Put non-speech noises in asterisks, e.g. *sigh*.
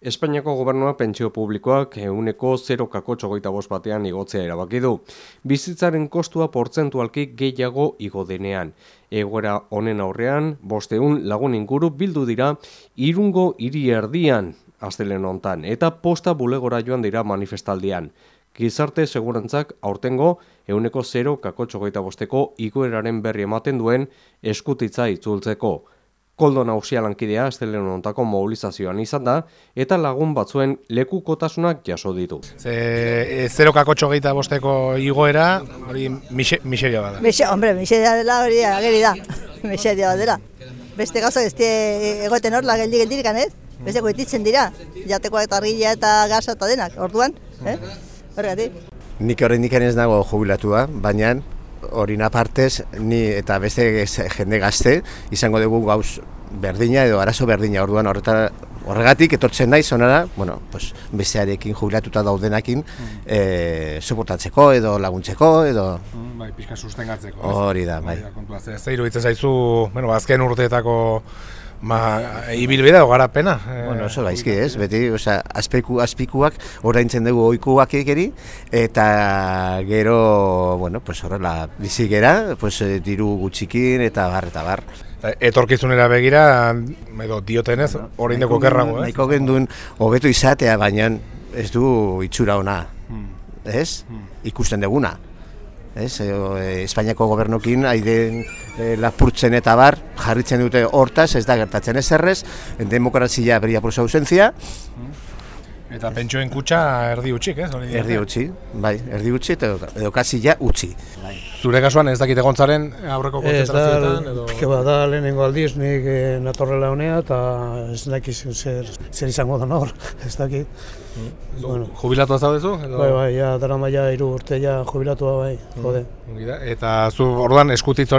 Espainiako gobernua pentsio publikoak euneko 0,8 bost batean igotzea erabaki du. Bizitzaren kostua portzentualki gehiago igo denean. Egoera honen aurrean, bosteun lagun inguru bildu dira irungo hiri erdian astelen hontan eta posta bulegora joan dira manifestaldian. Gizarte segurantzak aurtengo euneko 0,8 bosteko igoeraren berri ematen duen eskutitza itzultzeko. Koldo nausia lankidea estelen hontako mobilizazioan izan da, eta lagun batzuen lekukotasunak jaso ditu. Ze, e, 0,8 gehieta bosteko igoera, hori mise, miseria bada. Mise, hombre, miseria dela hori ageri da. *laughs* Miseria bat dela. Beste gauza ez egoten hor, geldi geldirik ez? Beste goititzen dira, jatekoa eta argila eta gasa eta denak, orduan, eh? Horregatik. Nik horrein ez nago jubilatua, baina hori napartez, ni eta beste jende gazte izango dugu gauz berdina edo arazo berdina orduan horreta horregatik etortzen naiz onara, bueno, pues bestearekin jubilatuta daudenakin mm. e, soportatzeko edo laguntzeko edo mm, bai, pixka sustengatzeko. Hori da, bai. bai Zer iruditzen zaizu, bueno, azken urteetako Ma, ibilbidea garapena. Bueno, oso gaizki ez, beti, osea, azpiku, azpikuak oraintzen dugu oikuak egeri, eta gero, bueno, pues horrela bizi gera, pues, eh, diru gutxikin eta bar, eta bar. Etorkizunera begira, edo diotenez, orain dugu kerrago, eh? Naiko genduen hobeto izatea, baina ez du itxura ona, hmm. ez? Hmm. Ikusten duguna ez, e, Espainiako gobernukin aiden e, lapurtzen eta bar jarritzen dute hortaz, ez da gertatzen ez errez, demokrazia beria por ausentzia. Eta pentsoen kutsa erdi utxik, ez? Erdi utxi, bai, erdi utxi edo, edo kasi ja utxi. Bai. Zure kasuan ez dakite gontzaren aurreko konzentrazioetan? edo... Ez da, lehenengo aldiz nik eh, natorrela honea eta ez dakiz zer, zer izango da nor, *laughs* ez dakit. Mm. Bueno. Jubilatu ez daudezu? Edo... Bai, bai, ja, dara maia iru urte ja jubilatu bai, mm. jode. Eta zu orduan eskutitz